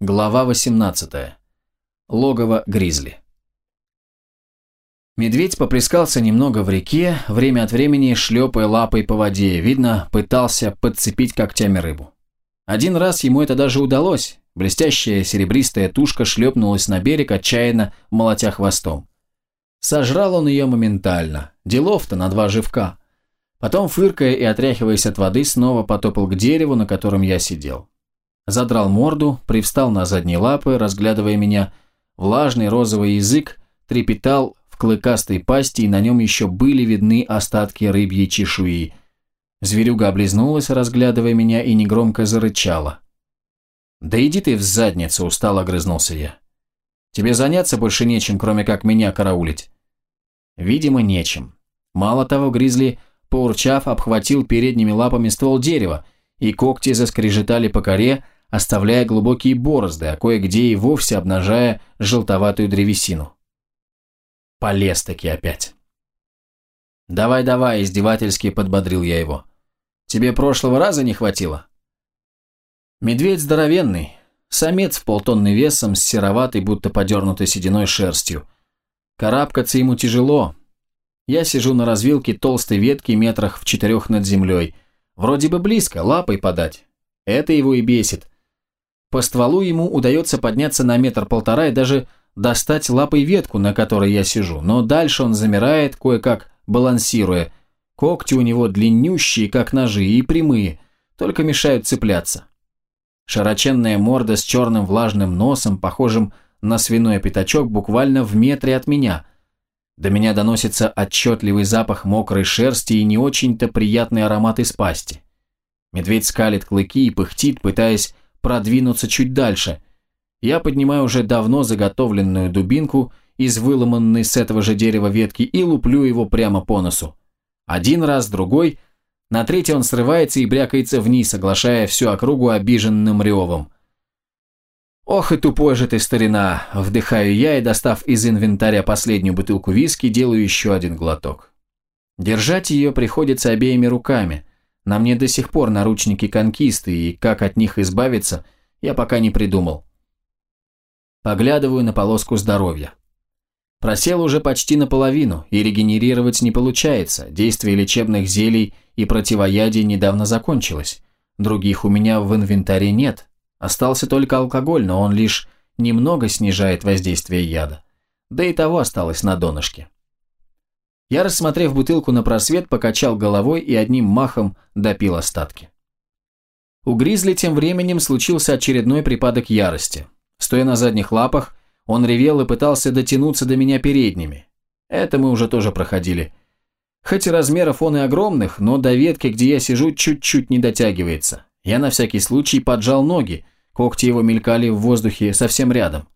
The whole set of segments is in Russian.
Глава 18. Логово Гризли. Медведь поплескался немного в реке, время от времени шлепая лапой по воде, видно, пытался подцепить когтями рыбу. Один раз ему это даже удалось, блестящая серебристая тушка шлепнулась на берег, отчаянно молотя хвостом. Сожрал он ее моментально, делов-то на два живка. Потом, фыркая и отряхиваясь от воды, снова потопал к дереву, на котором я сидел задрал морду, привстал на задние лапы, разглядывая меня. Влажный розовый язык трепетал в клыкастой пасти, и на нем еще были видны остатки рыбьей чешуи. Зверюга облизнулась, разглядывая меня, и негромко зарычала. «Да иди ты в задницу!» – устало огрызнулся я. «Тебе заняться больше нечем, кроме как меня караулить». Видимо, нечем. Мало того, Гризли, поурчав, обхватил передними лапами ствол дерева, и когти заскрежетали по коре, оставляя глубокие борозды, а кое-где и вовсе обнажая желтоватую древесину. Полез-таки опять. «Давай-давай», – издевательски подбодрил я его. «Тебе прошлого раза не хватило?» Медведь здоровенный, самец в полтонны весом, с сероватой, будто подернутой сединой шерстью. Карабкаться ему тяжело. Я сижу на развилке толстой ветки метрах в четырех над землей. Вроде бы близко, лапой подать. Это его и бесит. По стволу ему удается подняться на метр-полтора и даже достать лапой ветку, на которой я сижу, но дальше он замирает, кое-как балансируя. Когти у него длиннющие, как ножи, и прямые, только мешают цепляться. Широченная морда с черным влажным носом, похожим на свиной пятачок, буквально в метре от меня. До меня доносится отчетливый запах мокрой шерсти и не очень-то приятный аромат из пасти. Медведь скалит клыки и пыхтит, пытаясь продвинуться чуть дальше. Я поднимаю уже давно заготовленную дубинку из выломанной с этого же дерева ветки и луплю его прямо по носу. Один раз, другой. На третий он срывается и брякается вниз, оглашая всю округу обиженным ревом. «Ох и тупой же ты, старина!» – вдыхаю я и, достав из инвентаря последнюю бутылку виски, делаю еще один глоток. Держать ее приходится обеими руками – на мне до сих пор наручники конкисты, и как от них избавиться, я пока не придумал. Поглядываю на полоску здоровья. Просел уже почти наполовину, и регенерировать не получается, действие лечебных зелий и противоядий недавно закончилось. Других у меня в инвентаре нет. Остался только алкоголь, но он лишь немного снижает воздействие яда. Да и того осталось на донышке. Я, рассмотрев бутылку на просвет, покачал головой и одним махом допил остатки. У Гризли тем временем случился очередной припадок ярости. Стоя на задних лапах, он ревел и пытался дотянуться до меня передними. Это мы уже тоже проходили. Хоть и размеров он и огромных, но до ветки, где я сижу, чуть-чуть не дотягивается. Я на всякий случай поджал ноги, когти его мелькали в воздухе совсем рядом.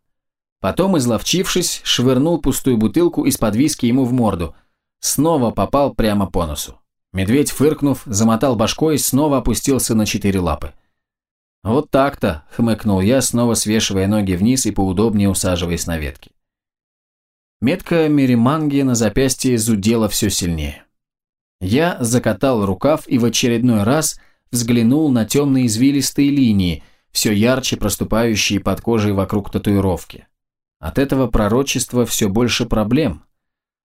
Потом, изловчившись, швырнул пустую бутылку из-под виски ему в морду – снова попал прямо по носу. Медведь, фыркнув, замотал башкой и снова опустился на четыре лапы. «Вот так-то», — хмыкнул я, снова свешивая ноги вниз и поудобнее усаживаясь на ветки. Метка Мериманги на запястье зудела все сильнее. Я закатал рукав и в очередной раз взглянул на темные извилистые линии, все ярче проступающие под кожей вокруг татуировки. От этого пророчества все больше проблем.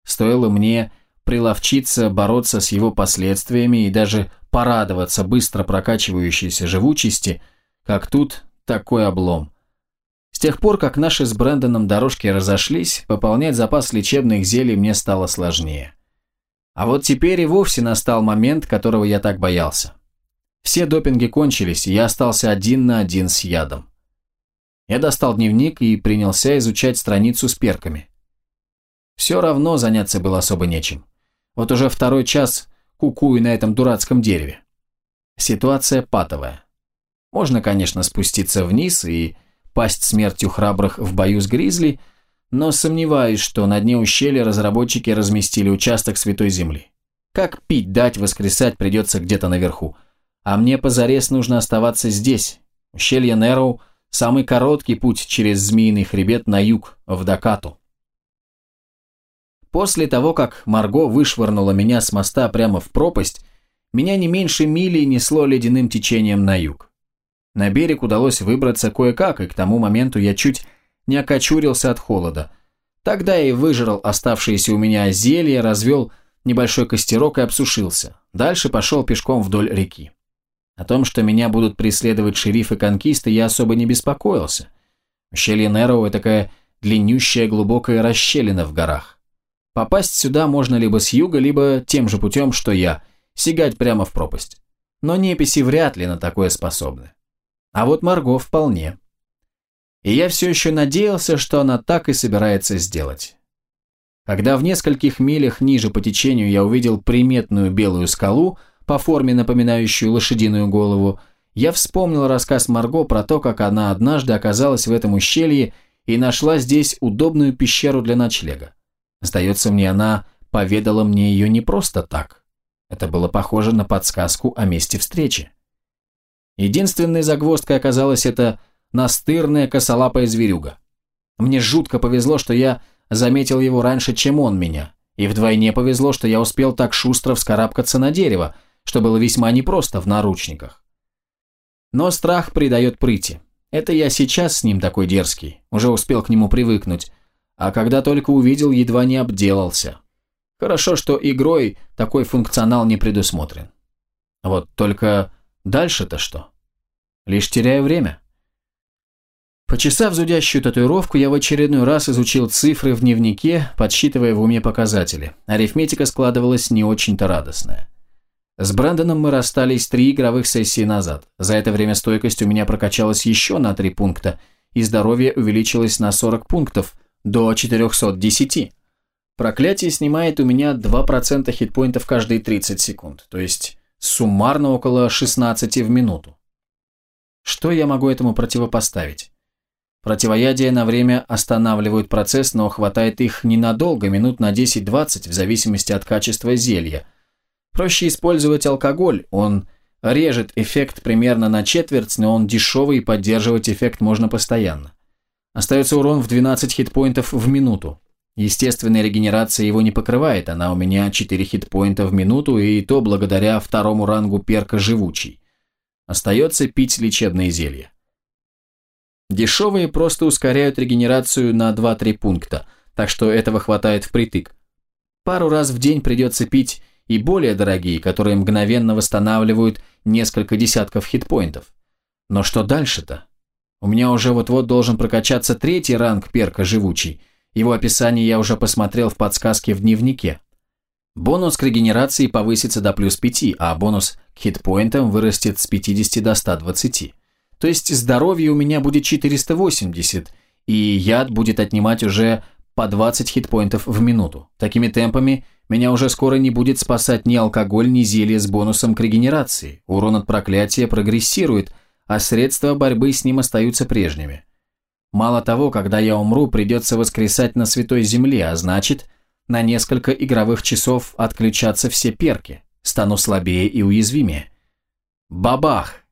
Стоило мне приловчиться бороться с его последствиями и даже порадоваться быстро прокачивающейся живучести, как тут такой облом. С тех пор, как наши с Брэндоном дорожки разошлись, пополнять запас лечебных зелий мне стало сложнее. А вот теперь и вовсе настал момент, которого я так боялся. Все допинги кончились, и я остался один на один с ядом. Я достал дневник и принялся изучать страницу с перками. Все равно заняться было особо нечем. Вот уже второй час кукую на этом дурацком дереве. Ситуация патовая. Можно, конечно, спуститься вниз и пасть смертью храбрых в бою с гризли, но сомневаюсь, что на дне ущелья разработчики разместили участок Святой Земли. Как пить дать воскресать придется где-то наверху. А мне позарез нужно оставаться здесь. Ущелье Нероу – самый короткий путь через Змеиный хребет на юг, в Дакату. После того, как Марго вышвырнула меня с моста прямо в пропасть, меня не меньше мили несло ледяным течением на юг. На берег удалось выбраться кое-как, и к тому моменту я чуть не окочурился от холода. Тогда и выжрал оставшиеся у меня зелья, развел небольшой костерок и обсушился. Дальше пошел пешком вдоль реки. О том, что меня будут преследовать шерифы конкисты, я особо не беспокоился. Ущелье Нероу – такая длиннющая глубокая расщелина в горах. Попасть сюда можно либо с юга, либо тем же путем, что я, сигать прямо в пропасть. Но неписи вряд ли на такое способны. А вот Марго вполне. И я все еще надеялся, что она так и собирается сделать. Когда в нескольких милях ниже по течению я увидел приметную белую скалу, по форме напоминающую лошадиную голову, я вспомнил рассказ Марго про то, как она однажды оказалась в этом ущелье и нашла здесь удобную пещеру для ночлега. Сдается мне, она поведала мне ее не просто так. Это было похоже на подсказку о месте встречи. Единственной загвоздкой оказалась эта настырная косолапая зверюга. Мне жутко повезло, что я заметил его раньше, чем он меня, и вдвойне повезло, что я успел так шустро вскарабкаться на дерево, что было весьма непросто в наручниках. Но страх придает прыти. Это я сейчас с ним такой дерзкий, уже успел к нему привыкнуть, а когда только увидел, едва не обделался. Хорошо, что игрой такой функционал не предусмотрен. Вот только дальше-то что? Лишь теряю время. Почесав зудящую татуировку, я в очередной раз изучил цифры в дневнике, подсчитывая в уме показатели. Арифметика складывалась не очень-то радостная. С Брэндоном мы расстались три игровых сессии назад. За это время стойкость у меня прокачалась еще на три пункта, и здоровье увеличилось на 40 пунктов, до 410. Проклятие снимает у меня 2% хитпоинтов каждые 30 секунд, то есть суммарно около 16 в минуту. Что я могу этому противопоставить? Противоядия на время останавливают процесс, но хватает их ненадолго, минут на 10-20, в зависимости от качества зелья. Проще использовать алкоголь, он режет эффект примерно на четверть, но он дешевый и поддерживать эффект можно постоянно. Остается урон в 12 хитпоинтов в минуту. Естественная регенерация его не покрывает, она у меня 4 хитпоинта в минуту, и то благодаря второму рангу перка «Живучий». Остается пить лечебные зелья. Дешевые просто ускоряют регенерацию на 2-3 пункта, так что этого хватает впритык. Пару раз в день придется пить и более дорогие, которые мгновенно восстанавливают несколько десятков хитпоинтов. Но что дальше-то? У меня уже вот-вот должен прокачаться третий ранг перка «Живучий», его описание я уже посмотрел в подсказке в дневнике. Бонус к регенерации повысится до плюс 5, а бонус к хитпоинтам вырастет с 50 до 120. То есть здоровье у меня будет 480, и яд будет отнимать уже по 20 хитпоинтов в минуту. Такими темпами меня уже скоро не будет спасать ни алкоголь, ни зелье с бонусом к регенерации. Урон от проклятия прогрессирует, а средства борьбы с ним остаются прежними. Мало того, когда я умру, придется воскресать на Святой Земле, а значит, на несколько игровых часов отключатся все перки, стану слабее и уязвимее. Бабах!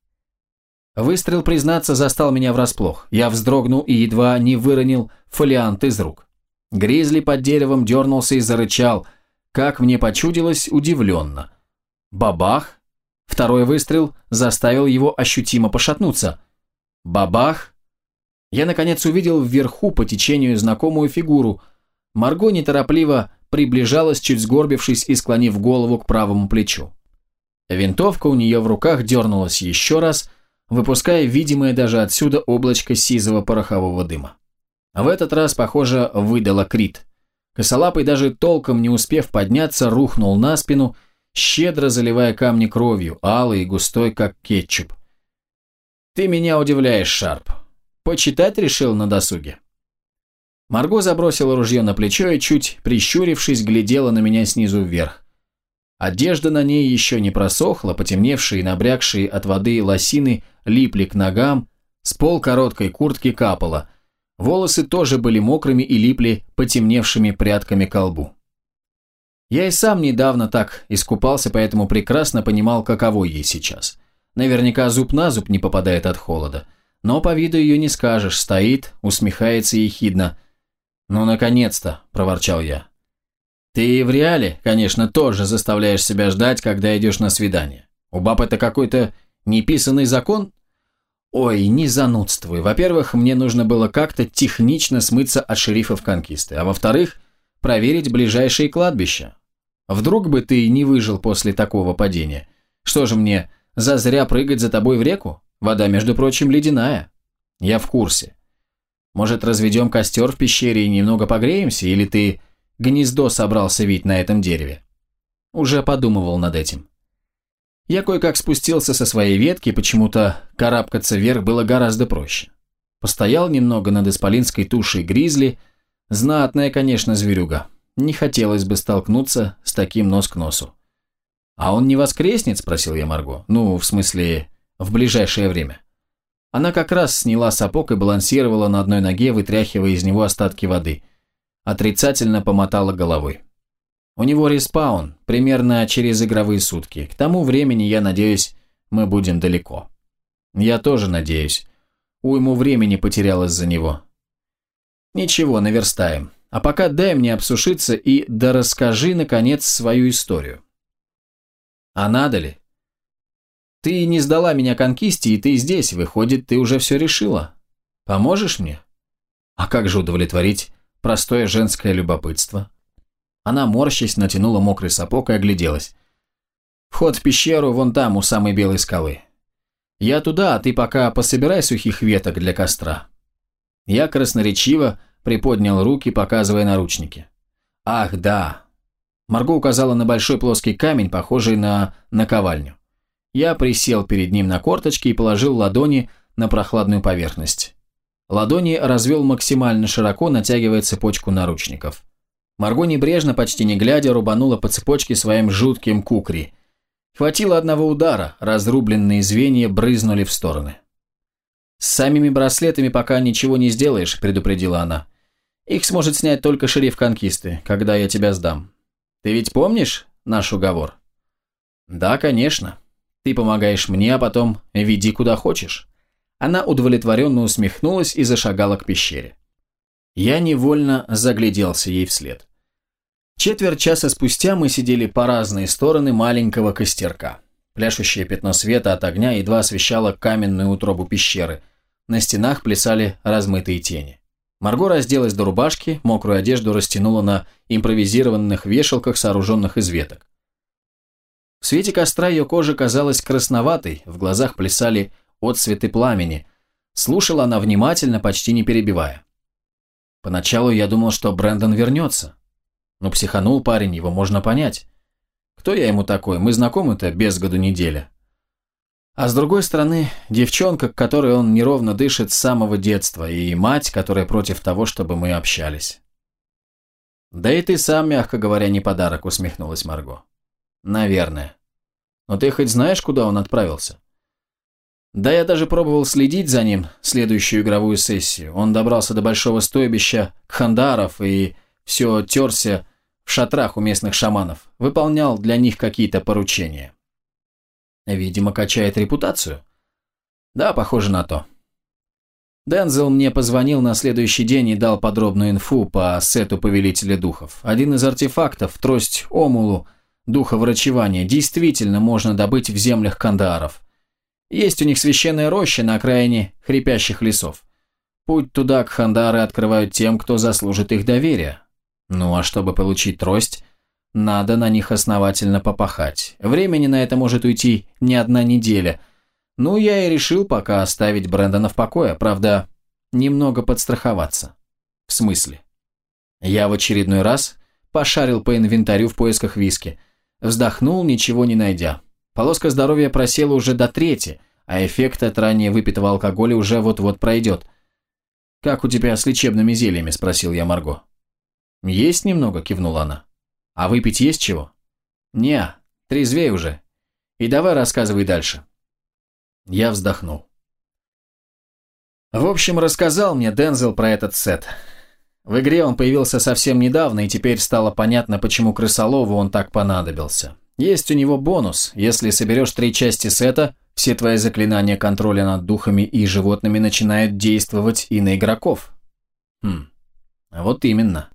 Выстрел, признаться, застал меня врасплох. Я вздрогнул и едва не выронил фолиант из рук. Гризли под деревом дернулся и зарычал, как мне почудилось, удивленно. Бабах! Второй выстрел заставил его ощутимо пошатнуться. Бабах! Я, наконец, увидел вверху по течению знакомую фигуру. Марго неторопливо приближалась, чуть сгорбившись и склонив голову к правому плечу. Винтовка у нее в руках дернулась еще раз, выпуская видимое даже отсюда облачко сизого порохового дыма. В этот раз, похоже, выдала крит. Косолапый, даже толком не успев подняться, рухнул на спину, щедро заливая камни кровью, алый и густой, как кетчуп. «Ты меня удивляешь, Шарп», Почитать решил на досуге. Марго забросила ружье на плечо и, чуть прищурившись, глядела на меня снизу вверх. Одежда на ней еще не просохла, потемневшие и набрякшие от воды лосины липли к ногам, с пол короткой куртки капало. Волосы тоже были мокрыми и липли потемневшими прядками к лбу. Я и сам недавно так искупался, поэтому прекрасно понимал, каково ей сейчас. Наверняка зуб на зуб не попадает от холода. Но по виду ее не скажешь, стоит, усмехается ехидно. «Ну, наконец-то!» – проворчал я. «Ты в реале, конечно, тоже заставляешь себя ждать, когда идешь на свидание. У баб это какой-то неписанный закон?» Ой, не занудствуй. Во-первых, мне нужно было как-то технично смыться от шерифов конкисты, а во-вторых, проверить ближайшие кладбища. Вдруг бы ты не выжил после такого падения. Что же мне, зазря прыгать за тобой в реку? Вода, между прочим, ледяная. Я в курсе. Может, разведем костер в пещере и немного погреемся, или ты гнездо собрался вить на этом дереве? Уже подумывал над этим. Я кое-как спустился со своей ветки, почему-то карабкаться вверх было гораздо проще. Постоял немного над исполинской тушей гризли, знатная, конечно, зверюга. Не хотелось бы столкнуться с таким нос к носу. «А он не воскреснет?» – спросил я Марго. «Ну, в смысле, в ближайшее время». Она как раз сняла сапог и балансировала на одной ноге, вытряхивая из него остатки воды. Отрицательно помотала головой. У него респаун, примерно через игровые сутки. К тому времени, я надеюсь, мы будем далеко. Я тоже надеюсь. Уйму времени потерял из-за него. Ничего, наверстаем. А пока дай мне обсушиться и да расскажи, наконец, свою историю. А надо ли? Ты не сдала меня конкисте, и ты здесь, выходит, ты уже все решила. Поможешь мне? А как же удовлетворить простое женское любопытство? Она, морщась, натянула мокрый сапог и огляделась. «Вход в пещеру вон там, у самой белой скалы. Я туда, а ты пока пособирай сухих веток для костра». Я красноречиво приподнял руки, показывая наручники. «Ах, да!» Марго указала на большой плоский камень, похожий на наковальню. Я присел перед ним на корточки и положил ладони на прохладную поверхность. Ладони развел максимально широко, натягивая цепочку наручников. Марго небрежно, почти не глядя, рубанула по цепочке своим жутким кукри. Хватило одного удара, разрубленные звенья брызнули в стороны. «С самими браслетами пока ничего не сделаешь», – предупредила она. «Их сможет снять только шериф конкисты, когда я тебя сдам. Ты ведь помнишь наш уговор?» «Да, конечно. Ты помогаешь мне, а потом веди куда хочешь». Она удовлетворенно усмехнулась и зашагала к пещере. Я невольно загляделся ей вслед. Четверть часа спустя мы сидели по разные стороны маленького костерка. Пляшущее пятно света от огня едва освещало каменную утробу пещеры. На стенах плясали размытые тени. Марго разделась до рубашки, мокрую одежду растянула на импровизированных вешалках, сооруженных из веток. В свете костра ее кожа казалась красноватой, в глазах плясали отцветы пламени. Слушала она внимательно, почти не перебивая. Поначалу я думал, что Брэндон вернется. Но психанул парень, его можно понять. Кто я ему такой? Мы знакомы-то без году неделя. А с другой стороны, девчонка, к которой он неровно дышит с самого детства, и мать, которая против того, чтобы мы общались. «Да и ты сам, мягко говоря, не подарок», — усмехнулась Марго. «Наверное. Но ты хоть знаешь, куда он отправился?» Да, я даже пробовал следить за ним следующую игровую сессию. Он добрался до большого стойбища Кхандаров и все терся в шатрах у местных шаманов, выполнял для них какие-то поручения. Видимо, качает репутацию. Да, похоже на то. Дензел мне позвонил на следующий день и дал подробную инфу по сету Повелителя Духов. Один из артефактов, трость Омулу, духа врачевания, действительно можно добыть в землях Кандаров. Есть у них священная роща на окраине хрипящих лесов. Путь туда к Хандары открывают тем, кто заслужит их доверия. Ну а чтобы получить трость, надо на них основательно попахать. Времени на это может уйти не одна неделя. Ну, я и решил пока оставить Брэндона в покое, правда, немного подстраховаться. В смысле? Я в очередной раз пошарил по инвентарю в поисках виски. Вздохнул, ничего не найдя. Полоска здоровья просела уже до трети, а эффект от ранее выпитого алкоголя уже вот-вот пройдет. «Как у тебя с лечебными зельями?» – спросил я Марго. «Есть немного», – кивнула она. «А выпить есть чего?» «Не, трезвей уже. И давай рассказывай дальше». Я вздохнул. В общем, рассказал мне Дензел про этот сет. В игре он появился совсем недавно, и теперь стало понятно, почему крысолову он так понадобился. Есть у него бонус. Если соберешь три части сета, все твои заклинания контроля над духами и животными начинают действовать и на игроков. Хм, вот именно.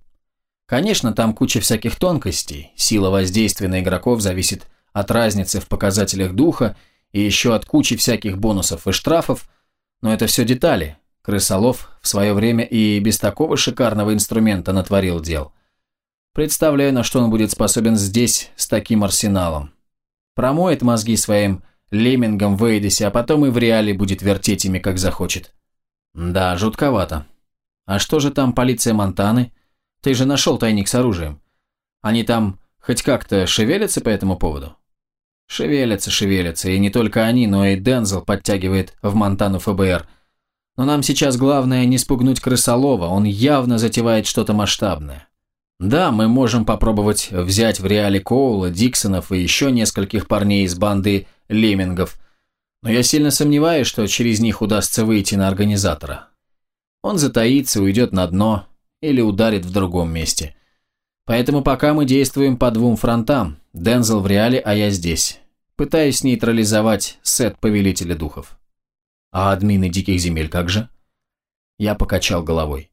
Конечно, там куча всяких тонкостей. Сила воздействия на игроков зависит от разницы в показателях духа и еще от кучи всяких бонусов и штрафов, Но это все детали. Крысолов в свое время и без такого шикарного инструмента натворил дел. Представляю, на что он будет способен здесь с таким арсеналом. Промоет мозги своим леммингом в Эйдесе, а потом и в реале будет вертеть ими, как захочет. Да, жутковато. А что же там полиция Монтаны? Ты же нашел тайник с оружием. Они там хоть как-то шевелятся по этому поводу? Шевелятся, шевелятся, и не только они, но и Дензел подтягивает в Монтану ФБР. Но нам сейчас главное не спугнуть крысолова, он явно затевает что-то масштабное. Да, мы можем попробовать взять в реале Коула, Диксонов и еще нескольких парней из банды леммингов, но я сильно сомневаюсь, что через них удастся выйти на организатора. Он затаится, уйдет на дно или ударит в другом месте. Поэтому пока мы действуем по двум фронтам, Дензел в реале, а я здесь. Пытаюсь нейтрализовать сет Повелителя Духов. А админы Диких Земель как же? Я покачал головой.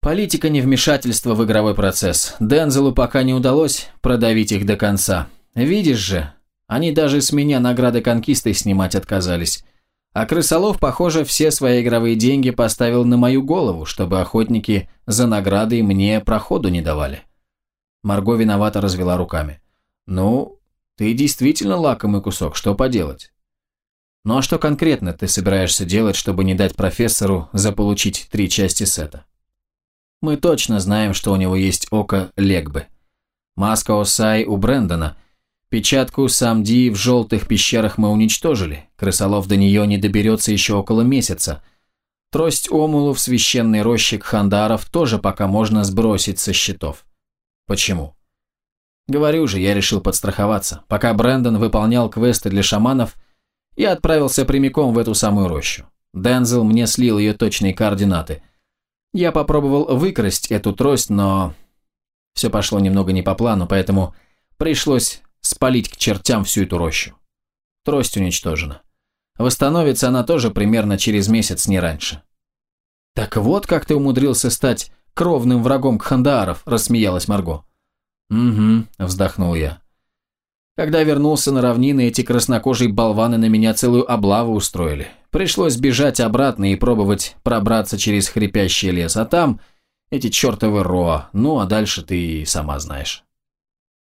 Политика невмешательства в игровой процесс. Дензелу пока не удалось продавить их до конца. Видишь же, они даже с меня награды конкисты снимать отказались. А Крысолов, похоже, все свои игровые деньги поставил на мою голову, чтобы охотники за наградой мне проходу не давали. Марго виновато развела руками. «Ну, ты действительно лакомый кусок, что поделать?» «Ну а что конкретно ты собираешься делать, чтобы не дать профессору заполучить три части сета?» Мы точно знаем, что у него есть око Легбы. Маска Осай у Брэндона. Печатку Самди в желтых пещерах мы уничтожили. Крысолов до нее не доберется еще около месяца. Трость Омулу в священный рощик Хандаров тоже пока можно сбросить со счетов. Почему? Говорю же, я решил подстраховаться. Пока Брэндон выполнял квесты для шаманов, я отправился прямиком в эту самую рощу. Дензел мне слил ее точные координаты – я попробовал выкрасть эту трость, но все пошло немного не по плану, поэтому пришлось спалить к чертям всю эту рощу. Трость уничтожена. Восстановится она тоже примерно через месяц, не раньше. «Так вот как ты умудрился стать кровным врагом Кхандааров», – рассмеялась Марго. «Угу», – вздохнул я. Когда вернулся на равнины, эти краснокожие болваны на меня целую облаву устроили. Пришлось бежать обратно и пробовать пробраться через хрипящий лес, а там эти чертовы роа, ну а дальше ты сама знаешь.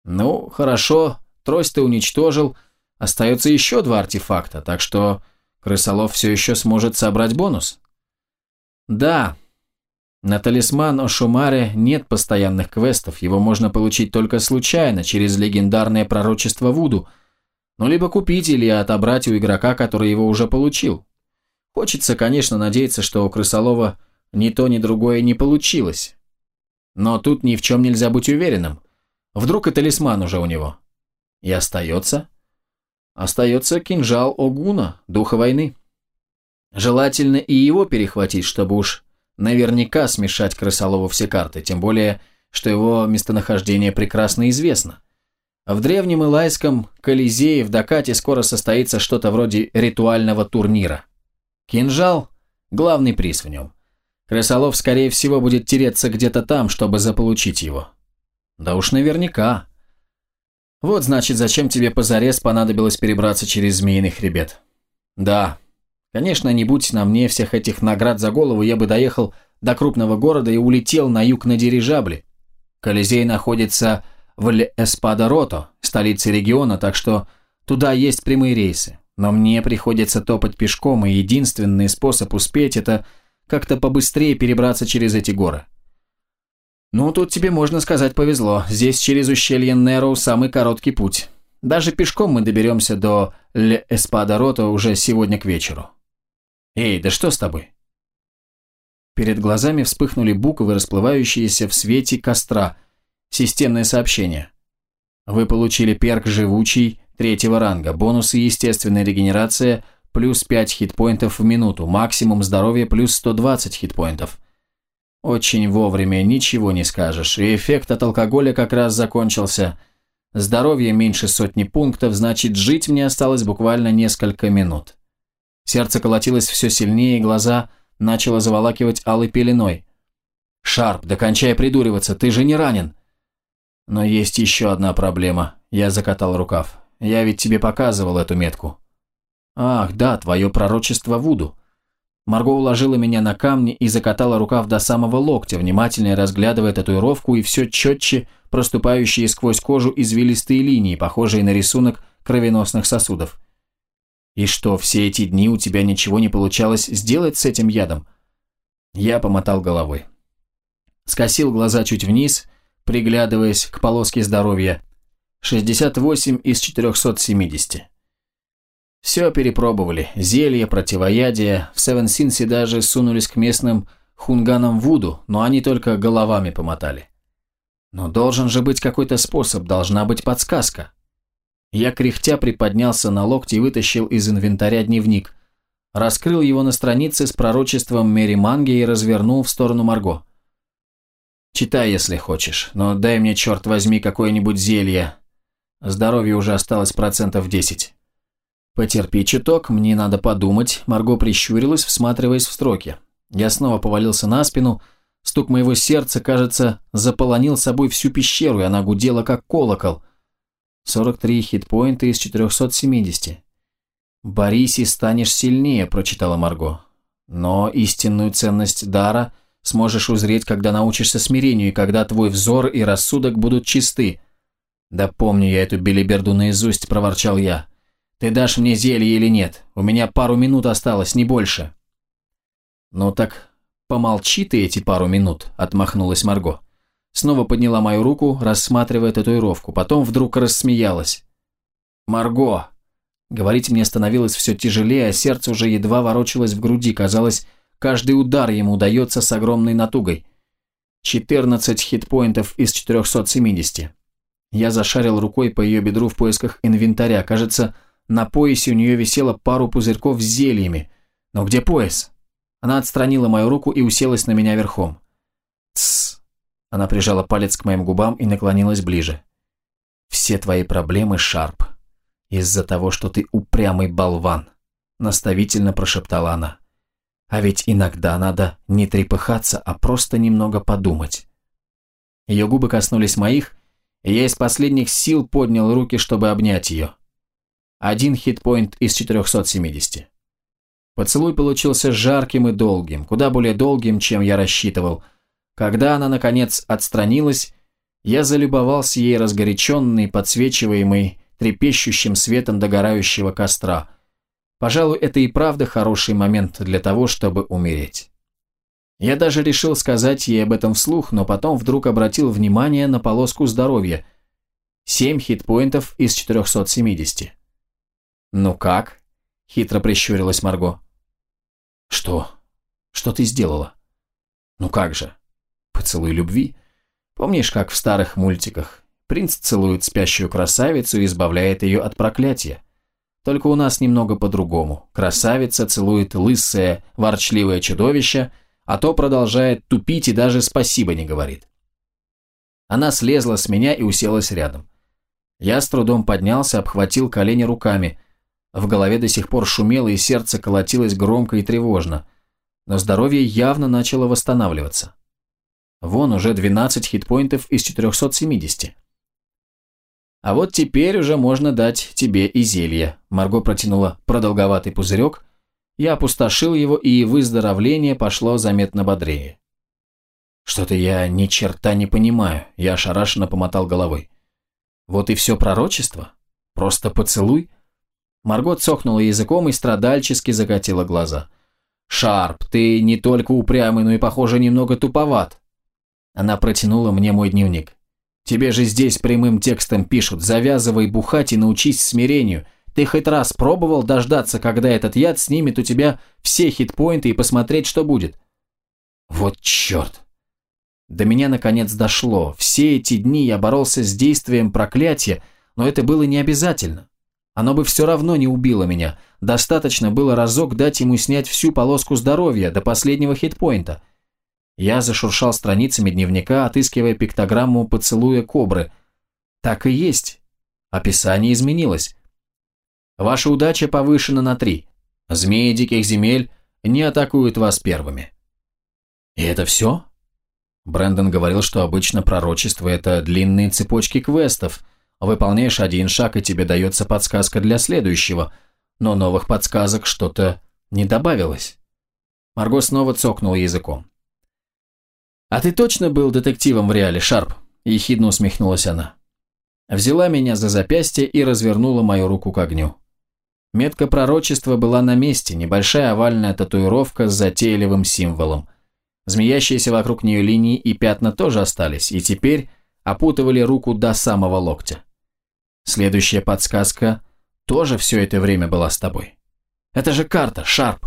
Ну, хорошо, трость ты уничтожил, остается еще два артефакта, так что крысолов все еще сможет собрать бонус. Да, на талисман Ошумаре нет постоянных квестов, его можно получить только случайно, через легендарное пророчество Вуду, ну либо купить или отобрать у игрока, который его уже получил. Хочется, конечно, надеяться, что у Крысолова ни то, ни другое не получилось. Но тут ни в чем нельзя быть уверенным. Вдруг и талисман уже у него. И остается? Остается кинжал Огуна, духа войны. Желательно и его перехватить, чтобы уж наверняка смешать Крысолову все карты, тем более, что его местонахождение прекрасно известно. В древнем Илайском Колизее в Дакате скоро состоится что-то вроде ритуального турнира. Кинжал – главный приз в нем. Крысолов, скорее всего, будет тереться где-то там, чтобы заполучить его. Да уж наверняка. Вот, значит, зачем тебе позарез понадобилось перебраться через Змеиный хребет. Да, Конечно, не будь на мне всех этих наград за голову, я бы доехал до крупного города и улетел на юг на дирижабле. Колизей находится в Ль-Эспадо-Рото, столице региона, так что туда есть прямые рейсы. Но мне приходится топать пешком, и единственный способ успеть – это как-то побыстрее перебраться через эти горы. Ну, тут тебе, можно сказать, повезло. Здесь через ущелье Нероу самый короткий путь. Даже пешком мы доберемся до Ль-Эспадо-Рото уже сегодня к вечеру. «Эй, да что с тобой?» Перед глазами вспыхнули буквы, расплывающиеся в свете костра. Системное сообщение. Вы получили перк «Живучий» третьего ранга, бонусы естественная регенерация, плюс 5 хитпоинтов в минуту, максимум здоровья плюс 120 хитпоинтов. Очень вовремя, ничего не скажешь, и эффект от алкоголя как раз закончился. Здоровье меньше сотни пунктов, значит жить мне осталось буквально несколько минут. Сердце колотилось все сильнее, и глаза начало заволакивать алой пеленой. «Шарп, докончай придуриваться, ты же не ранен!» «Но есть еще одна проблема», – я закатал рукав. «Я ведь тебе показывал эту метку». «Ах, да, твое пророчество Вуду. Марго уложила меня на камни и закатала рукав до самого локтя, внимательно разглядывая татуировку и все четче проступающие сквозь кожу извилистые линии, похожие на рисунок кровеносных сосудов. «И что, все эти дни у тебя ничего не получалось сделать с этим ядом?» Я помотал головой. Скосил глаза чуть вниз, приглядываясь к полоске здоровья. 68 из 470. Все перепробовали. Зелья, противоядие. В Севен Синси даже сунулись к местным хунганам Вуду, но они только головами помотали. Но должен же быть какой-то способ, должна быть подсказка. Я кряхтя приподнялся на локти и вытащил из инвентаря дневник. Раскрыл его на странице с пророчеством Мэри Манги и развернул в сторону Марго. «Читай, если хочешь, но дай мне, черт возьми, какое-нибудь зелье. Здоровье уже осталось процентов десять». «Потерпи чуток, мне надо подумать», Марго прищурилась, всматриваясь в строки. Я снова повалился на спину, стук моего сердца, кажется, заполонил собой всю пещеру, и она гудела, как колокол. 43 хитпоинта из 470. «Борись и станешь сильнее», – прочитала Марго. «Но истинную ценность дара сможешь узреть, когда научишься смирению, и когда твой взор и рассудок будут чисты». «Да помню я эту белиберду наизусть», – проворчал я. Ты дашь мне зелье или нет? У меня пару минут осталось, не больше». «Ну так помолчи ты эти пару минут», – отмахнулась Марго. Снова подняла мою руку, рассматривая татуировку, потом вдруг рассмеялась. «Марго!» Говорить мне становилось все тяжелее, а сердце уже едва ворочалось в груди, казалось, каждый удар ему удается с огромной натугой. 14 хитпоинтов из 470. Я зашарил рукой по ее бедру в поисках инвентаря, кажется, на поясе у нее висело пару пузырьков с зельями. Но где пояс? Она отстранила мою руку и уселась на меня верхом. «Тссс!» Она прижала палец к моим губам и наклонилась ближе. «Все твои проблемы, Шарп, из-за того, что ты упрямый болван», наставительно прошептала она. «А ведь иногда надо не трепыхаться, а просто немного подумать». Ее губы коснулись моих, и я из последних сил поднял руки, чтобы обнять ее. Один хитпоинт из 470. Поцелуй получился жарким и долгим, куда более долгим, чем я рассчитывал. Когда она, наконец, отстранилась, я залюбовался ей разгоряченный, подсвечиваемый трепещущим светом догорающего костра. Пожалуй, это и правда хороший момент для того, чтобы умереть. Я даже решил сказать ей об этом вслух, но потом вдруг обратил внимание на полоску здоровья. Семь хитпоинтов из 470. «Ну как?» – хитро прищурилась Марго. «Что? Что ты сделала?» «Ну как же? Поцелуй любви. Помнишь, как в старых мультиках? Принц целует спящую красавицу и избавляет ее от проклятия. Только у нас немного по-другому. Красавица целует лысое, ворчливое чудовище, а то продолжает тупить и даже спасибо не говорит. Она слезла с меня и уселась рядом. Я с трудом поднялся, обхватил колени руками – в голове до сих пор шумело и сердце колотилось громко и тревожно. Но здоровье явно начало восстанавливаться. Вон уже 12 хитпоинтов из 470. А вот теперь уже можно дать тебе и зелье. Марго протянула продолговатый пузырек. Я опустошил его, и выздоровление пошло заметно бодрее. Что-то я ни черта не понимаю. Я ошарашенно помотал головой. Вот и все пророчество? Просто поцелуй? Марго цохнула языком и страдальчески закатила глаза. «Шарп, ты не только упрямый, но и, похоже, немного туповат». Она протянула мне мой дневник. «Тебе же здесь прямым текстом пишут, завязывай бухать и научись смирению. Ты хоть раз пробовал дождаться, когда этот яд снимет у тебя все хитпоинты и посмотреть, что будет?» «Вот черт!» До меня наконец дошло. Все эти дни я боролся с действием проклятия, но это было не обязательно. Оно бы все равно не убило меня. Достаточно было разок дать ему снять всю полоску здоровья до последнего хитпоинта. Я зашуршал страницами дневника, отыскивая пиктограмму поцелуя кобры. Так и есть. Описание изменилось. Ваша удача повышена на три. Змеи диких земель не атакуют вас первыми. И это все? Брэндон говорил, что обычно пророчество – это длинные цепочки квестов – Выполняешь один шаг, и тебе дается подсказка для следующего, но новых подсказок что-то не добавилось. Марго снова цокнула языком. «А ты точно был детективом в реале, Шарп?» – ехидно усмехнулась она. Взяла меня за запястье и развернула мою руку к огню. Метка пророчества была на месте, небольшая овальная татуировка с затейливым символом. Змеящиеся вокруг нее линии и пятна тоже остались, и теперь опутывали руку до самого локтя. Следующая подсказка тоже все это время была с тобой. Это же карта, Шарп.